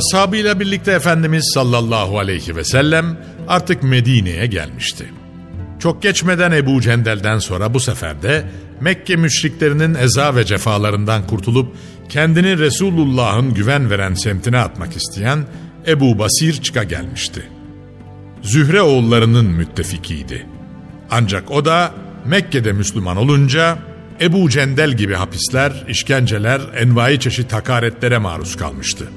Ashabıyla birlikte Efendimiz sallallahu aleyhi ve sellem artık Medine'ye gelmişti. Çok geçmeden Ebu Cendel'den sonra bu sefer de Mekke müşriklerinin eza ve cefalarından kurtulup kendini Resulullah'ın güven veren semtine atmak isteyen Ebu Basir çıka gelmişti. Zühre oğullarının müttefikiydi. Ancak o da Mekke'de Müslüman olunca Ebu Cendel gibi hapisler, işkenceler, envai çeşit hakaretlere maruz kalmıştı.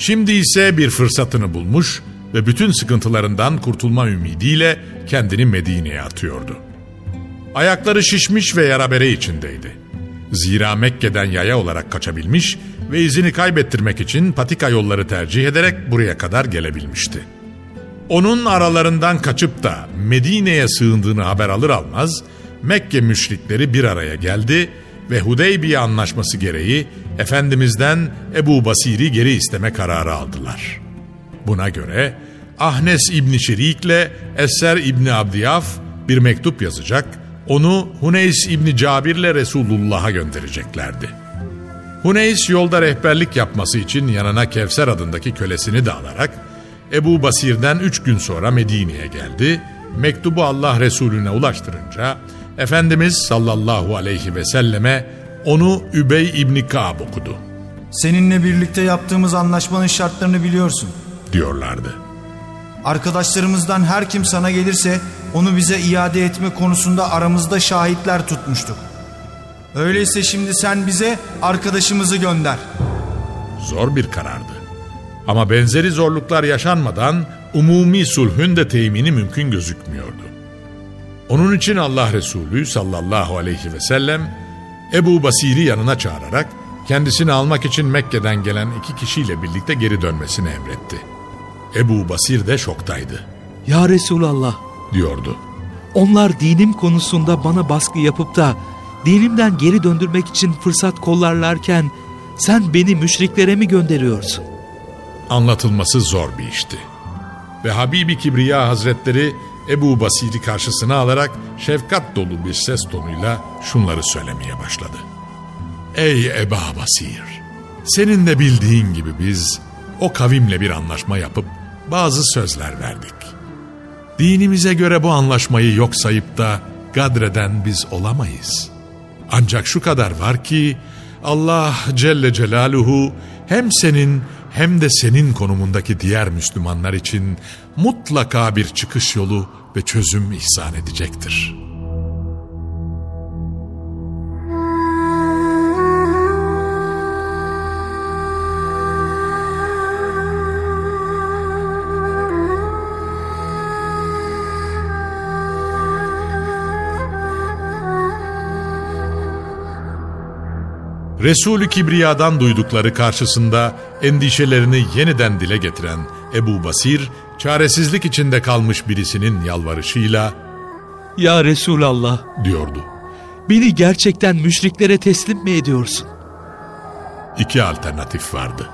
Şimdi ise bir fırsatını bulmuş ve bütün sıkıntılarından kurtulma ümidiyle kendini Medine'ye atıyordu. Ayakları şişmiş ve yara bere içindeydi. Zira Mekke'den yaya olarak kaçabilmiş ve izini kaybettirmek için patika yolları tercih ederek buraya kadar gelebilmişti. Onun aralarından kaçıp da Medine'ye sığındığını haber alır almaz Mekke müşrikleri bir araya geldi ve Hudeybiye anlaşması gereği Efendimiz'den Ebu Basir'i geri isteme kararı aldılar. Buna göre Ahnes İbni Şerik'le Eser İbni Abdiyaf bir mektup yazacak, onu Huneys İbni Cabir'le Resulullah'a göndereceklerdi. Huneys yolda rehberlik yapması için yanına Kevser adındaki kölesini de alarak Ebu Basir'den üç gün sonra Medine'ye geldi, mektubu Allah Resulüne ulaştırınca Efendimiz sallallahu aleyhi ve selleme onu Übey İbni Kaab okudu. Seninle birlikte yaptığımız anlaşmanın şartlarını biliyorsun. Diyorlardı. Arkadaşlarımızdan her kim sana gelirse onu bize iade etme konusunda aramızda şahitler tutmuştuk. Öyleyse şimdi sen bize arkadaşımızı gönder. Zor bir karardı. Ama benzeri zorluklar yaşanmadan umumi sulhün de temini mümkün gözükmüyordu. Onun için Allah Resulü sallallahu aleyhi ve sellem Ebu Basir'i yanına çağırarak kendisini almak için Mekke'den gelen iki kişiyle birlikte geri dönmesini emretti. Ebu Basir de şoktaydı. Ya Resulallah Diyordu. onlar dinim konusunda bana baskı yapıp da dinimden geri döndürmek için fırsat kollarlarken sen beni müşriklere mi gönderiyorsun? Anlatılması zor bir işti. Ve Habibi Kibriya Hazretleri Ebu Basir'i karşısına alarak şefkat dolu bir ses tonuyla şunları söylemeye başladı. Ey Eba Basir! Senin de bildiğin gibi biz o kavimle bir anlaşma yapıp bazı sözler verdik. Dinimize göre bu anlaşmayı yok sayıp da gadreden biz olamayız. Ancak şu kadar var ki Allah Celle Celaluhu hem senin hem de senin konumundaki diğer Müslümanlar için mutlaka bir çıkış yolu ve çözüm ihsan edecektir. Resulü Kibriya'dan duydukları karşısında endişelerini yeniden dile getiren Ebu Basir, çaresizlik içinde kalmış birisinin yalvarışıyla Ya Resulallah, diyordu. beni gerçekten müşriklere teslim mi ediyorsun? İki alternatif vardı.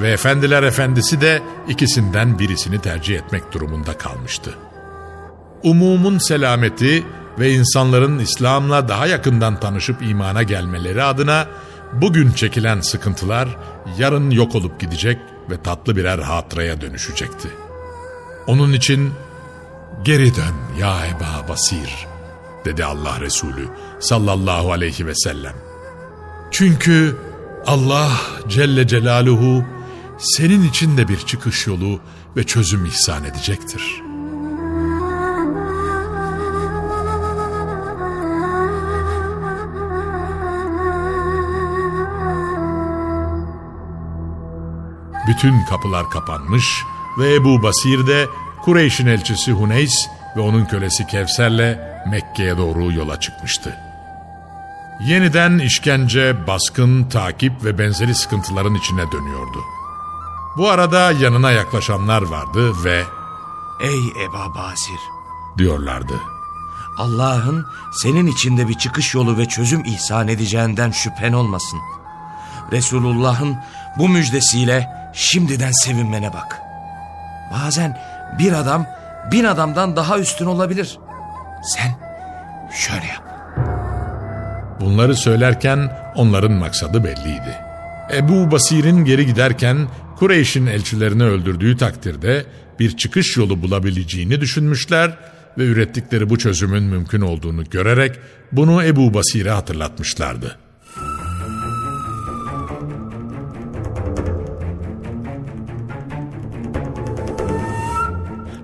Ve efendiler efendisi de ikisinden birisini tercih etmek durumunda kalmıştı. Umumun selameti ve insanların İslam'la daha yakından tanışıp imana gelmeleri adına bugün çekilen sıkıntılar yarın yok olup gidecek ve tatlı birer hatıraya dönüşecekti. Onun için geri dön ya Eba Basir dedi Allah Resulü sallallahu aleyhi ve sellem. Çünkü Allah Celle Celaluhu senin için de bir çıkış yolu ve çözüm ihsan edecektir. Bütün kapılar kapanmış ve Ebu Basir de Kureyş'in elçisi Huneys ve onun kölesi Kevser'le Mekke'ye doğru yola çıkmıştı. Yeniden işkence, baskın, takip ve benzeri sıkıntıların içine dönüyordu. Bu arada yanına yaklaşanlar vardı ve Ey Eba Basir! diyorlardı. Allah'ın senin içinde bir çıkış yolu ve çözüm ihsan edeceğinden şüphen olmasın. Resulullah'ın bu müjdesiyle şimdiden sevinmene bak. Bazen bir adam bin adamdan daha üstün olabilir. Sen şöyle yap. Bunları söylerken onların maksadı belliydi. Ebu Basir'in geri giderken Kureyş'in elçilerini öldürdüğü takdirde bir çıkış yolu bulabileceğini düşünmüşler ve ürettikleri bu çözümün mümkün olduğunu görerek bunu Ebu Basir'e hatırlatmışlardı.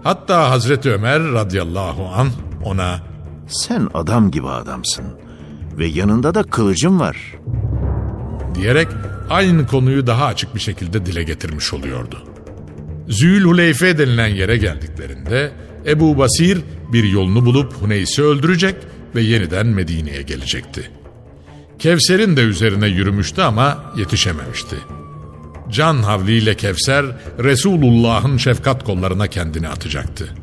Hatta Hazreti Ömer radıyallahu an ona Sen adam gibi adamsın ve yanında da kılıcım var. diyerek aynı konuyu daha açık bir şekilde dile getirmiş oluyordu. Zülhuleyfe denilen yere geldiklerinde Ebu Basir bir yolunu bulup Huneys'i öldürecek ve yeniden Medine'ye gelecekti. Kevser'in de üzerine yürümüştü ama yetişememişti. Can havliyle Kevser Resulullah'ın şefkat kollarına kendini atacaktı.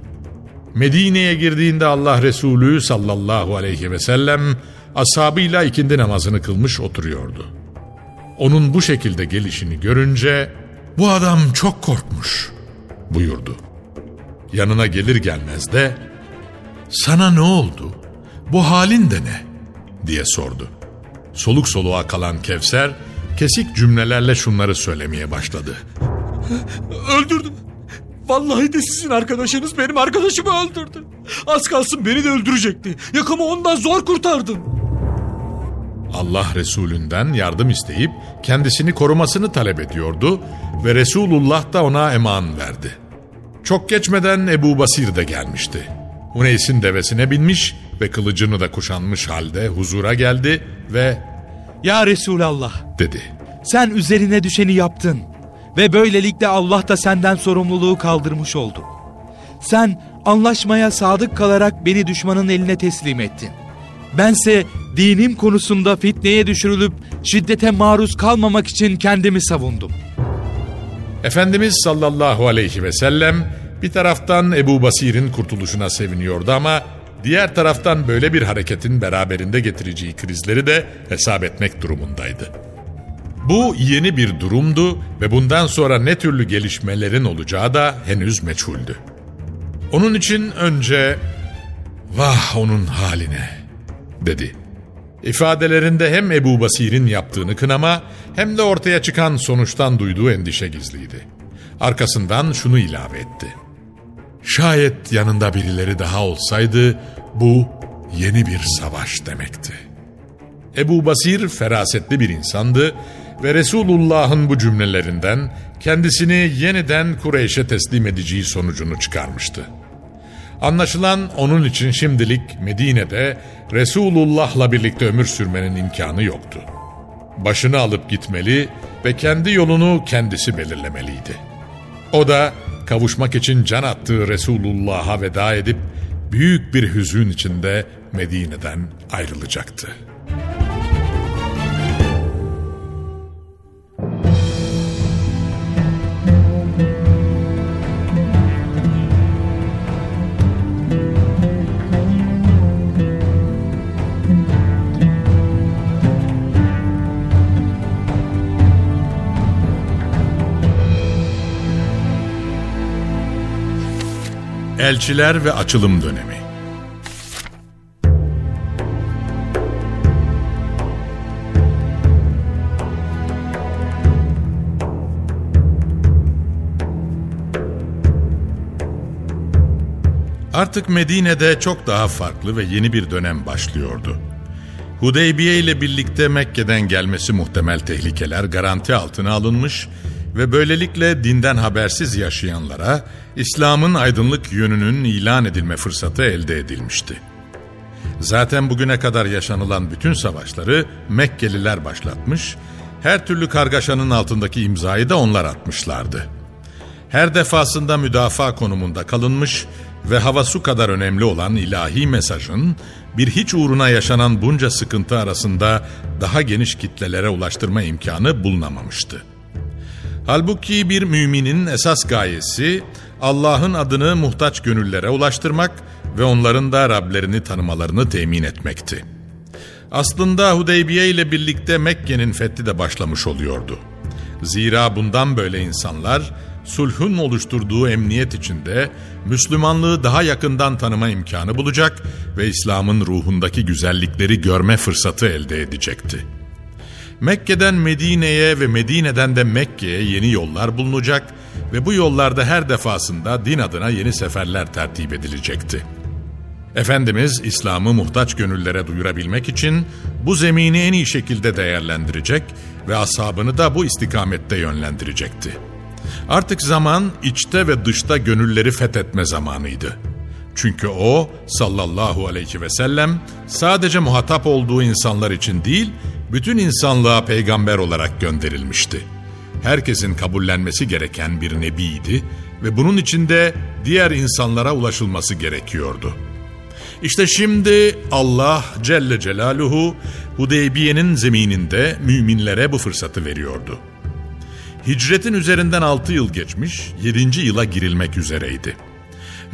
Medine'ye girdiğinde Allah Resulü sallallahu aleyhi ve sellem ashabıyla ikindi namazını kılmış oturuyordu. Onun bu şekilde gelişini görünce bu adam çok korkmuş buyurdu. Yanına gelir gelmez de sana ne oldu? Bu halin de ne? diye sordu. Soluk soluğa kalan Kevser kesik cümlelerle şunları söylemeye başladı. Öldürdüm. Vallahi de sizin arkadaşınız benim arkadaşımı öldürdü. Az kalsın beni de öldürecekti. Yakamı ondan zor kurtardım. Allah Resulünden yardım isteyip kendisini korumasını talep ediyordu ve Resulullah da ona eman verdi. Çok geçmeden Ebu Basir de gelmişti. Huneys'in devesine binmiş ve kılıcını da kuşanmış halde huzura geldi ve Ya Resulallah, dedi. sen üzerine düşeni yaptın ve böylelikle Allah da senden sorumluluğu kaldırmış oldu. Sen anlaşmaya sadık kalarak beni düşmanın eline teslim ettin. Bense dinim konusunda fitneye düşürülüp şiddete maruz kalmamak için kendimi savundum. Efendimiz sallallahu aleyhi ve sellem bir taraftan Ebu Basir'in kurtuluşuna seviniyordu ama diğer taraftan böyle bir hareketin beraberinde getireceği krizleri de hesap etmek durumundaydı. Bu yeni bir durumdu ve bundan sonra ne türlü gelişmelerin olacağı da henüz meçhuldü. Onun için önce vah onun haline dedi. İfadelerinde hem Ebu Basir'in yaptığını kınama hem de ortaya çıkan sonuçtan duyduğu endişe gizliydi. Arkasından şunu ilave etti. Şayet yanında birileri daha olsaydı bu yeni bir savaş demekti. Ebu Basir ferasetli bir insandı ve Resulullah'ın bu cümlelerinden kendisini yeniden Kureyş'e teslim edeceği sonucunu çıkarmıştı. Anlaşılan onun için şimdilik Medine'de Resulullah'la birlikte ömür sürmenin imkanı yoktu. Başını alıp gitmeli ve kendi yolunu kendisi belirlemeliydi. O da kavuşmak için can attığı Resulullah'a veda edip büyük bir hüzün içinde Medine'den ayrılacaktı. Elçiler ve Açılım Dönemi Artık Medine'de çok daha farklı ve yeni bir dönem başlıyordu. Hudeybiye ile birlikte Mekke'den gelmesi muhtemel tehlikeler garanti altına alınmış böylelikle dinden habersiz yaşayanlara İslam'ın aydınlık yönünün ilan edilme fırsatı elde edilmişti. Zaten bugüne kadar yaşanılan bütün savaşları Mekkeliler başlatmış, her türlü kargaşanın altındaki imzayı da onlar atmışlardı. Her defasında müdafaa konumunda kalınmış ve hava su kadar önemli olan ilahi mesajın bir hiç uğruna yaşanan bunca sıkıntı arasında daha geniş kitlelere ulaştırma imkanı bulunamamıştı. Halbuki bir müminin esas gayesi Allah'ın adını muhtaç gönüllere ulaştırmak ve onların da Rablerini tanımalarını temin etmekti. Aslında Hudeybiye ile birlikte Mekke'nin fethi de başlamış oluyordu. Zira bundan böyle insanlar sulhun oluşturduğu emniyet içinde Müslümanlığı daha yakından tanıma imkanı bulacak ve İslam'ın ruhundaki güzellikleri görme fırsatı elde edecekti. Mekke'den Medine'ye ve Medine'den de Mekke'ye yeni yollar bulunacak ve bu yollarda her defasında din adına yeni seferler tertip edilecekti. Efendimiz İslam'ı muhtaç gönüllere duyurabilmek için bu zemini en iyi şekilde değerlendirecek ve ashabını da bu istikamette yönlendirecekti. Artık zaman içte ve dışta gönülleri fethetme zamanıydı. Çünkü o sallallahu aleyhi ve sellem sadece muhatap olduğu insanlar için değil, bütün insanlığa peygamber olarak gönderilmişti. Herkesin kabullenmesi gereken bir nebiydi ve bunun içinde diğer insanlara ulaşılması gerekiyordu. İşte şimdi Allah Celle Celaluhu Hudeybiye'nin zemininde müminlere bu fırsatı veriyordu. Hicretin üzerinden 6 yıl geçmiş, 7. yıla girilmek üzereydi.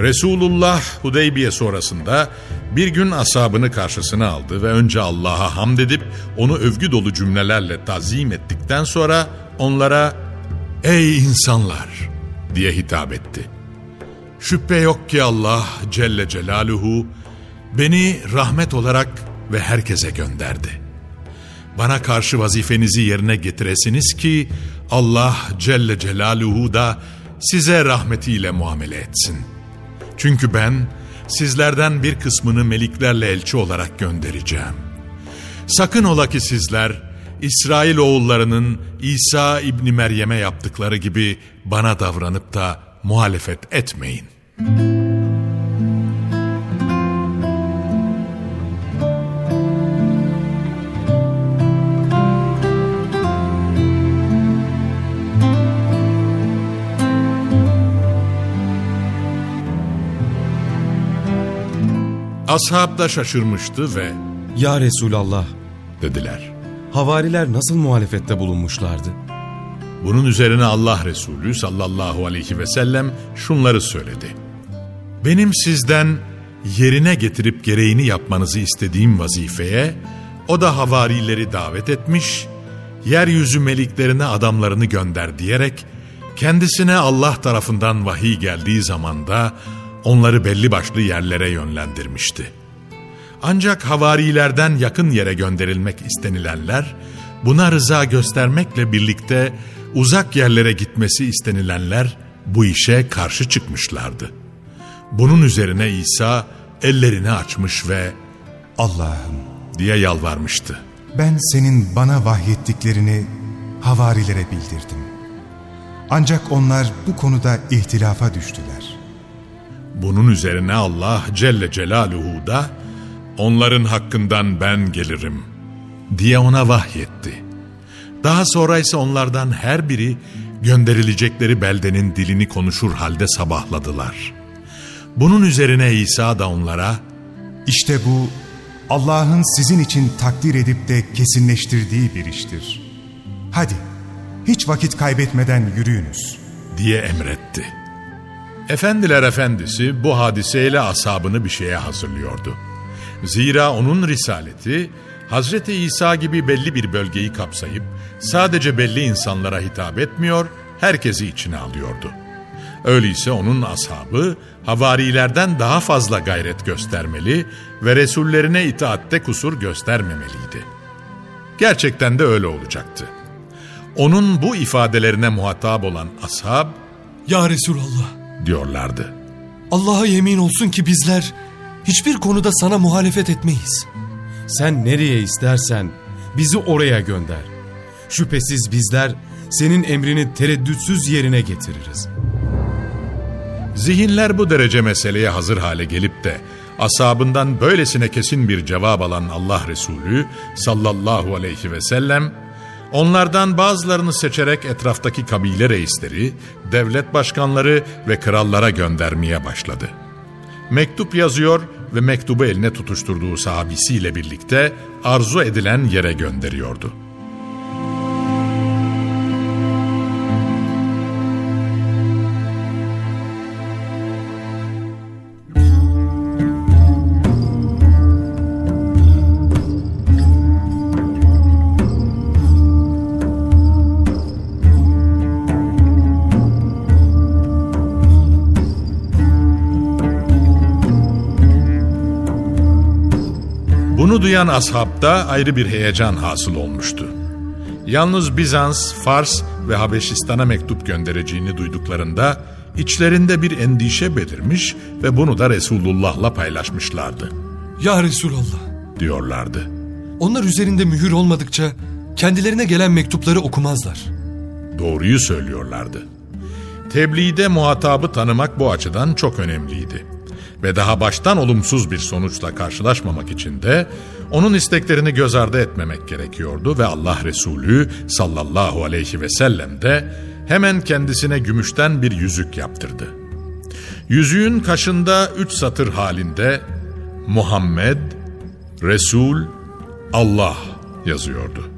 Resulullah Hudeybiye sonrasında bir gün asabını karşısına aldı ve önce Allah'a hamd edip onu övgü dolu cümlelerle tazim ettikten sonra onlara ''Ey insanlar!'' diye hitap etti. Şüphe yok ki Allah Celle Celaluhu beni rahmet olarak ve herkese gönderdi. Bana karşı vazifenizi yerine getiresiniz ki Allah Celle Celaluhu da size rahmetiyle muamele etsin. Çünkü ben sizlerden bir kısmını meliklerle elçi olarak göndereceğim. Sakın ola ki sizler İsrail oğullarının İsa İbni Meryem'e yaptıkları gibi bana davranıp da muhalefet etmeyin.'' Ashab da şaşırmıştı ve Ya Resulallah dediler. Havariler nasıl muhalefette bulunmuşlardı? Bunun üzerine Allah Resulü sallallahu aleyhi ve sellem şunları söyledi. Benim sizden yerine getirip gereğini yapmanızı istediğim vazifeye o da havarileri davet etmiş, yeryüzü meliklerine adamlarını gönder diyerek kendisine Allah tarafından vahiy geldiği zamanda onları belli başlı yerlere yönlendirmişti. Ancak havarilerden yakın yere gönderilmek istenilenler, buna rıza göstermekle birlikte uzak yerlere gitmesi istenilenler bu işe karşı çıkmışlardı. Bunun üzerine İsa ellerini açmış ve Allah'ım diye yalvarmıştı. Ben senin bana vahyettiklerini havarilere bildirdim. Ancak onlar bu konuda ihtilafa düştüler. Bunun üzerine Allah Celle Celaluhu da onların hakkından ben gelirim diye ona vahyetti. Daha sonra ise onlardan her biri gönderilecekleri beldenin dilini konuşur halde sabahladılar. Bunun üzerine İsa da onlara İşte bu Allah'ın sizin için takdir edip de kesinleştirdiği bir iştir. Hadi hiç vakit kaybetmeden yürüyünüz diye emretti.'' Efendiler efendisi bu hadiseyle asabını bir şeye hazırlıyordu. Zira onun risaleti Hazreti İsa gibi belli bir bölgeyi kapsayıp sadece belli insanlara hitap etmiyor, herkesi içine alıyordu. Öyleyse onun ashabı havarilerden daha fazla gayret göstermeli ve Resullerine itaatte kusur göstermemeliydi. Gerçekten de öyle olacaktı. Onun bu ifadelerine muhatap olan ashab Ya Resulallah diyorlardı. Allah'a yemin olsun ki bizler hiçbir konuda sana muhalefet etmeyiz. Sen nereye istersen bizi oraya gönder. Şüphesiz bizler senin emrini tereddütsüz yerine getiririz. Zihinler bu derece meseleye hazır hale gelip de asabından böylesine kesin bir cevap alan Allah Resulü sallallahu aleyhi ve sellem onlardan bazılarını seçerek etraftaki kabile reisleri, devlet başkanları ve krallara göndermeye başladı. Mektup yazıyor ve mektubu eline tutuşturduğu sahabisiyle birlikte arzu edilen yere gönderiyordu. Bunu duyan ashabda ayrı bir heyecan hasıl olmuştu. Yalnız Bizans, Fars ve Habeşistan'a mektup göndereceğini duyduklarında içlerinde bir endişe belirmiş ve bunu da Resulullah'la paylaşmışlardı Ya Resulallah diyorlardı. onlar üzerinde mühür olmadıkça kendilerine gelen mektupları okumazlar. Doğruyu söylüyorlardı. Tebliğde muhatabı tanımak bu açıdan çok önemliydi. Ve daha baştan olumsuz bir sonuçla karşılaşmamak için de onun isteklerini göz ardı etmemek gerekiyordu ve Allah Resulü sallallahu aleyhi ve sellem de hemen kendisine gümüşten bir yüzük yaptırdı. Yüzüğün kaşında üç satır halinde Muhammed, Resul, Allah yazıyordu.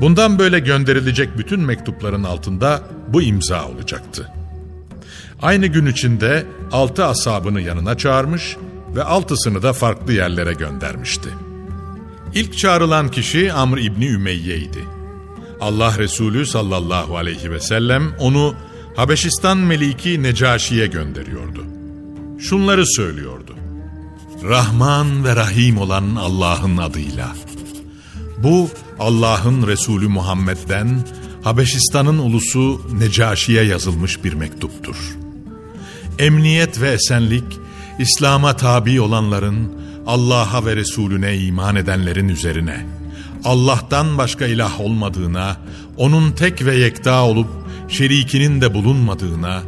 Bundan böyle gönderilecek bütün mektupların altında bu imza olacaktı. Aynı gün içinde altı asabını yanına çağırmış ve altısını da farklı yerlere göndermişti. İlk çağrılan kişi Amr İbni Ümeyye'ydi. Allah Resulü sallallahu aleyhi ve sellem onu Habeşistan Meliki Necaşi'ye gönderiyordu. Şunları söylüyordu. Rahman ve Rahim olan Allah'ın adıyla. Bu Allah'ın Resulü Muhammed'den Habeşistan'ın ulusu Necaşi'ye yazılmış bir mektuptur. Emniyet ve esenlik, İslam'a tabi olanların, Allah'a ve Resulüne iman edenlerin üzerine, Allah'tan başka ilah olmadığına, O'nun tek ve yekta olup şerikinin de bulunmadığına,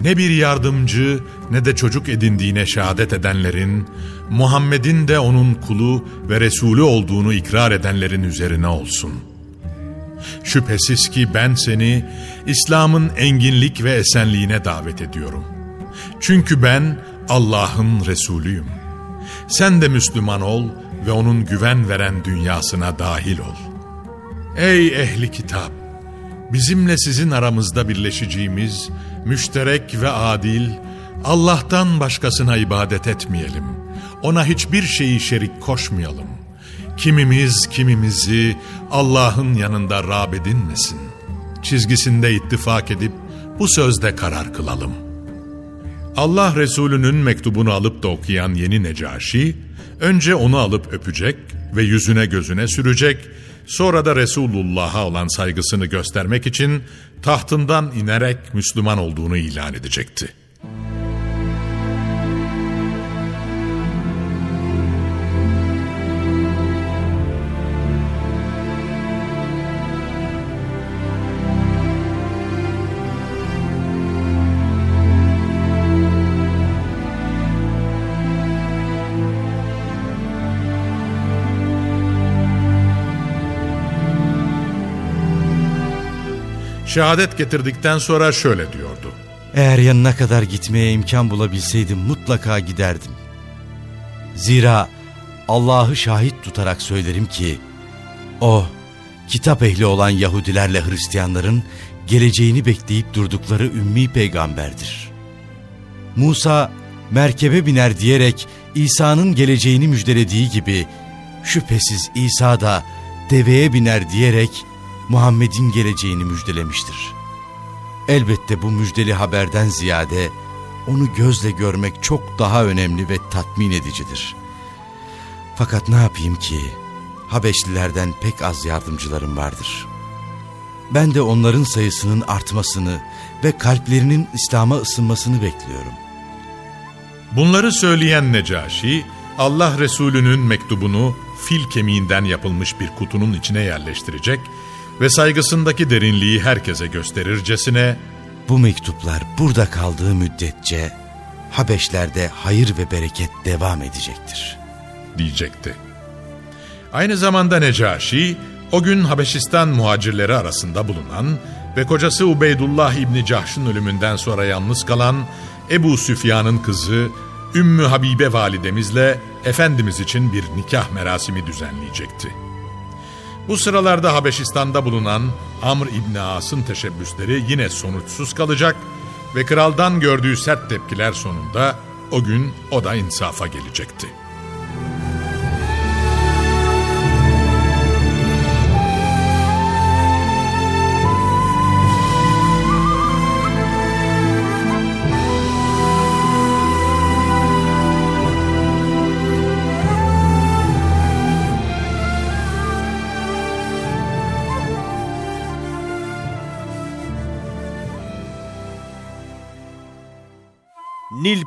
ne bir yardımcı ne de çocuk edindiğine şehadet edenlerin, Muhammed'in de onun kulu ve Resulü olduğunu ikrar edenlerin üzerine olsun. Şüphesiz ki ben seni İslam'ın enginlik ve esenliğine davet ediyorum. Çünkü ben Allah'ın Resulüyüm. Sen de Müslüman ol ve onun güven veren dünyasına dahil ol. Ey ehli kitap! Bizimle sizin aramızda birleşeceğimiz müşterek ve adil, Allah'tan başkasına ibadet etmeyelim. Ona hiçbir şeyi şerik koşmayalım. Kimimiz kimimizi Allah'ın yanında rab edinmesin. Çizgisinde ittifak edip bu sözde karar kılalım. Allah Resulü'nün mektubunu alıp da okuyan yeni Necaşi, önce onu alıp öpecek ve yüzüne gözüne sürecek, sonra da Resulullah'a olan saygısını göstermek için tahtından inerek Müslüman olduğunu ilan edecekti. Şehadet getirdikten sonra şöyle diyordu. Eğer yanına kadar gitmeye imkan bulabilseydim mutlaka giderdim. Zira Allah'ı şahit tutarak söylerim ki, O, kitap ehli olan Yahudilerle Hristiyanların geleceğini bekleyip durdukları ümmi peygamberdir. Musa, merkebe biner diyerek İsa'nın geleceğini müjdelediği gibi, şüphesiz İsa da deveye biner diyerek Muhammed'in geleceğini müjdelemiştir. Elbette bu müjdeli haberden ziyade onu gözle görmek çok daha önemli ve tatmin edicidir. Fakat ne yapayım ki Habeşlilerden pek az yardımcılarım vardır. Ben de onların sayısının artmasını ve kalplerinin İslam'a ısınmasını bekliyorum. Bunları söyleyen Necaşi, Allah Resulü'nün mektubunu fil kemiğinden yapılmış bir kutunun içine yerleştirecek ve saygısındaki derinliği herkese gösterircesine Bu mektuplar burada kaldığı müddetçe Habeşlerde hayır ve bereket devam edecektir. diyecekti. Aynı zamanda Necaşi, o gün Habeşistan muhacirleri arasında bulunan ve kocası Ubeydullah İbni Cahş'ın ölümünden sonra yalnız kalan Ebu Süfyan'ın kızı Ümmü Habibe validemizle Efendimiz için bir nikah merasimi düzenleyecekti. Bu sıralarda Habeşistan'da bulunan Amr İbni As'ın teşebbüsleri yine sonuçsuz kalacak ve kraldan gördüğü sert tepkiler sonunda o gün o da insafa gelecekti.